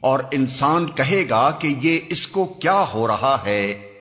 اور انسان کہے گا کہ یہ اس کو کیا ہو رہا ہے؟